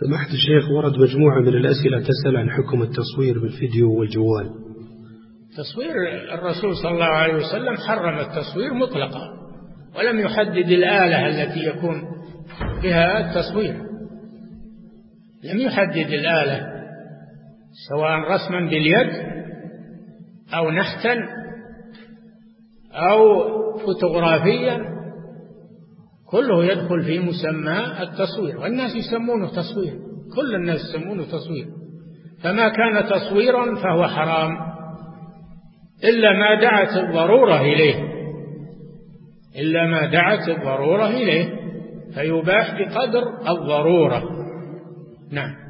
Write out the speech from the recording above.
سمحت الشيخ ورد مجموعة من الأسئلة تسأل عن حكم التصوير بالفيديو والجوال. تصوير الرسول صلى الله عليه وسلم حرم التصوير مطلقا ولم يحدد الآلة التي يكون بها التصوير. لم يحدد الآلة سواء رسما باليد أو نحتا أو فوتوغرافيا كله يدخل في مسمى التصوير. والناس يسمونه تصوير. كل الناس يسمونه تصوير. فما كان تصويرا فهو حرام. إلا ما دعت الضرورة إليه. إلا ما دعت الضرورة إليه. فيباح بقدر الضرورة. نعم.